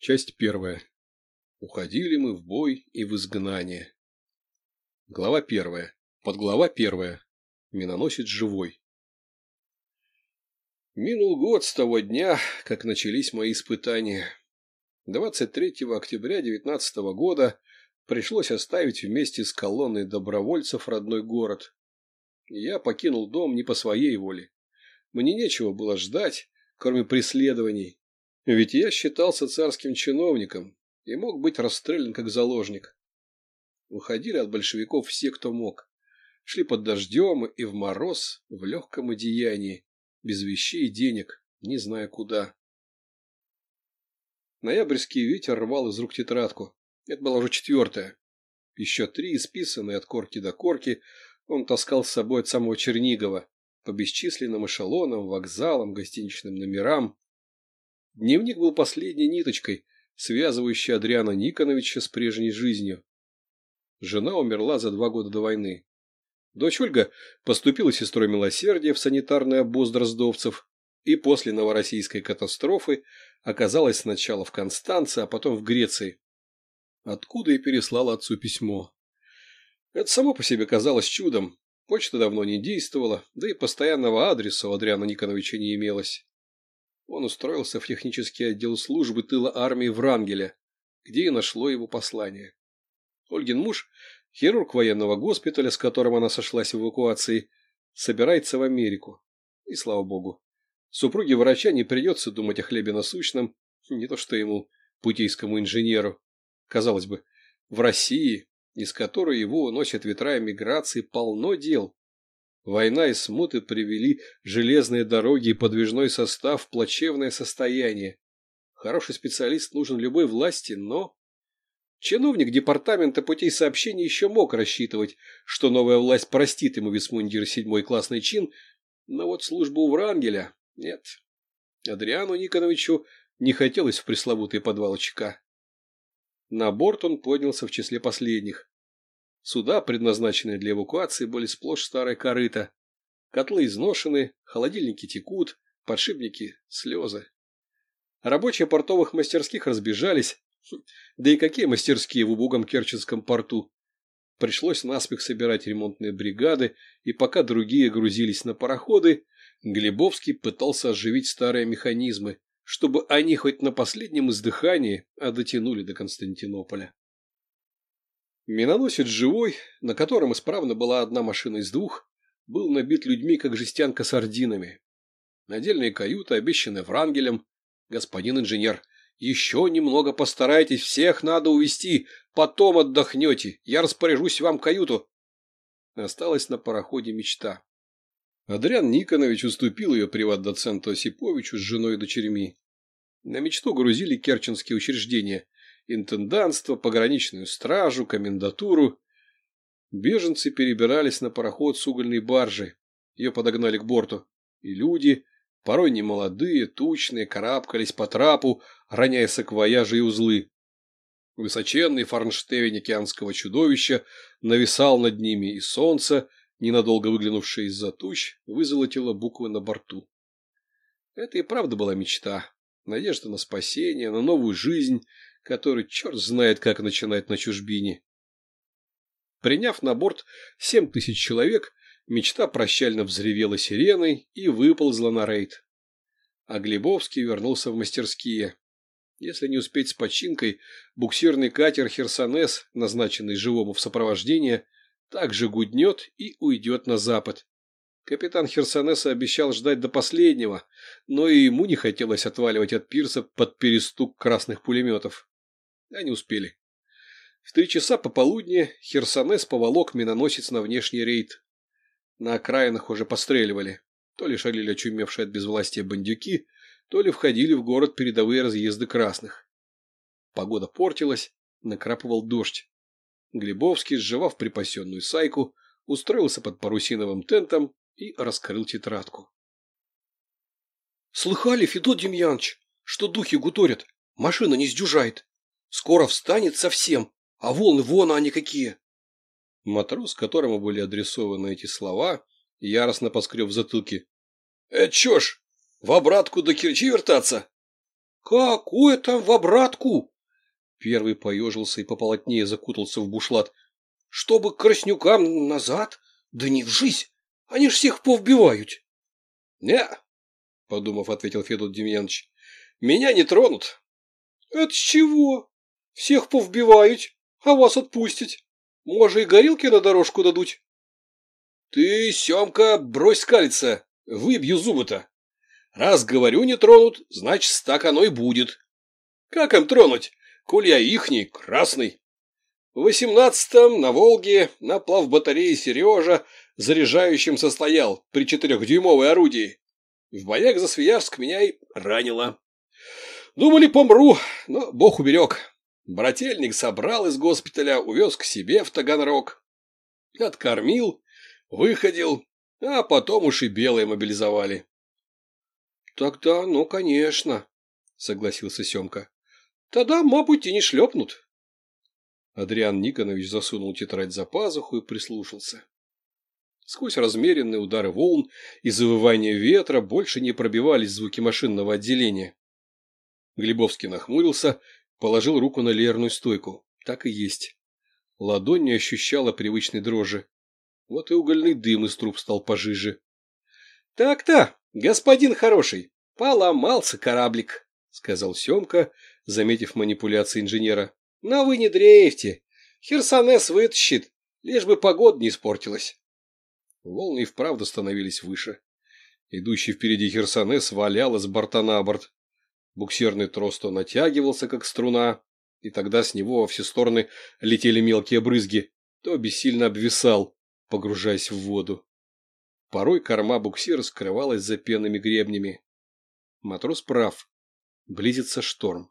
Часть первая. Уходили мы в бой и в изгнание. Глава первая. Подглава первая. Миноносец живой. Минул год с того дня, как начались мои испытания. 23 октября 19 года пришлось оставить вместе с колонной добровольцев родной город. Я покинул дом не по своей воле. Мне нечего было ждать, кроме преследований, ведь я считался царским чиновником и мог быть расстрелян как заложник. Уходили от большевиков все, кто мог. Шли под дождем и в мороз, в легком одеянии, без вещей и денег, не зная куда. Ноябрьский ветер рвал из рук тетрадку. Это была уже четвертая. Еще три, исписанные от корки до корки, он таскал с собой от самого Чернигова, по бесчисленным эшелонам, вокзалам, гостиничным номерам, Дневник был последней ниточкой, связывающей Адриана Никоновича с прежней жизнью. Жена умерла за два года до войны. Дочь Ольга поступила сестрой милосердия в санитарный обоз дроздовцев и после новороссийской катастрофы оказалась сначала в Констанце, а потом в Греции, откуда и переслала отцу письмо. Это само по себе казалось чудом. Почта давно не действовала, да и постоянного адреса у Адриана Никоновича не имелось он устроился в технический отдел службы тыла армии в Рангеле, где и нашло его послание. Ольгин муж, хирург военного госпиталя, с которым она сошлась в эвакуации, собирается в Америку. И слава богу. Супруге врача не придется думать о хлебе насущном, не то что ему, путейскому инженеру. Казалось бы, в России, из которой его уносят ветра эмиграции, полно дел. Война и смуты привели железные дороги и подвижной состав в плачевное состояние. Хороший специалист нужен любой власти, но... Чиновник департамента путей сообщения еще мог рассчитывать, что новая власть простит ему висмундир седьмой классный чин, но вот службу у Врангеля нет. Адриану Никоновичу не хотелось в пресловутый подвал ЧК. На борт он поднялся в числе последних. Суда, предназначенные для эвакуации, были сплошь старые корыта. Котлы изношены, холодильники текут, подшипники – слезы. Рабочие портовых мастерских разбежались. Да и какие мастерские в убогом Керченском порту? Пришлось наспех собирать ремонтные бригады, и пока другие грузились на пароходы, Глебовский пытался оживить старые механизмы, чтобы они хоть на последнем издыхании, а дотянули до Константинополя. Миноносец живой, на котором исправно была одна машина из двух, был набит людьми, как жестянка сардинами. Надельные каюты обещаны Врангелем. Господин инженер, еще немного постарайтесь, всех надо увезти, потом отдохнете, я распоряжусь вам каюту. Осталась на пароходе мечта. Адриан Никонович уступил ее приват-доценту Осиповичу с женой и дочерьми. На мечту грузили керченские учреждения – интенданство, пограничную стражу, комендатуру. Беженцы перебирались на пароход с угольной баржей. Ее подогнали к борту. И люди, порой немолодые, тучные, карабкались по трапу, роняя саквояжи и узлы. Высоченный форнштевень океанского чудовища нависал над ними, и солнце, ненадолго выглянувшее из-за туч, вызолотило буквы на борту. Это и правда была мечта. Надежда на спасение, на новую жизнь, который черт знает как начинать на чужбине. Приняв на борт семь тысяч человек, мечта прощально взревела сиреной и выползла на рейд. А Глебовский вернулся в мастерские. Если не успеть с починкой, буксирный катер «Херсонес», назначенный живому в сопровождение, также гуднет и уйдет на запад. Капитан Херсонеса обещал ждать до последнего, но и ему не хотелось отваливать от пирса под перестук красных пулеметов. Они успели. В три часа пополудни Херсонес поволок миноносец на внешний рейд. На окраинах уже постреливали. То ли шалили очумевшие от безвластия бандюки, то ли входили в город передовые разъезды красных. Погода портилась, накрапывал дождь. Глебовский, сживав припасенную сайку, устроился под парусиновым тентом и раскрыл тетрадку. «Слыхали, Федот Демьянович, что духи гуторят? Машина не сдюжает!» Скоро встанет совсем, а волны вон они какие. Матрос, которому были адресованы эти слова, яростно поскреб в затылке. «Это чё ж, в обратку до Керчи вертаться?» Какое там в обратку? Первый поежился и пополотнее закутался в бушлат. Чтобы краснюкам назад? Да не в жизнь! Они ж всех повбивают. — Не, — подумав, ответил Федот Демьянович, — меня не тронут. — Это с чего? Всех повбивают, а вас отпустить. Может, и горилки на дорожку дадут? — Ты, Семка, брось скалиться, выбью зубы-то. Раз говорю не тронут, значит, так оно и будет. Как им тронуть, коль я ихний, красный? В восемнадцатом на Волге на плавбатарее Сережа заряжающим состоял при четырехдюймовой орудии. В боях за Свиявск меня и ранило. Думали, помру, но бог уберег. Брательник собрал из госпиталя, увез к себе в Таганрог. Откормил, выходил, а потом уж и белые мобилизовали. — Тогда, ну, конечно, — согласился Семка. — Тогда, мабуть, не шлепнут. Адриан Никонович засунул тетрадь за пазуху и прислушался. Сквозь размеренные удары волн и завывание ветра больше не пробивались звуки машинного отделения. Глебовский нахмурился, положил руку на лерную стойку. Так и есть. Ладонь не ощущала привычной дрожи. Вот и угольный дым из труб стал пожиже. Так — господин хороший, поломался кораблик, — сказал Семка, заметив манипуляции инженера. — Но вы не дрейфьте. Херсонес вытащит, лишь бы погода не испортилась. Волны и вправду становились выше. Идущий впереди Херсонес валял из борта на борт. Буксирный трос то натягивался, как струна, и тогда с него во все стороны летели мелкие брызги, то бессильно обвисал, погружаясь в воду. Порой корма буксира скрывалась за пенными гребнями. Матрос прав. Близится шторм.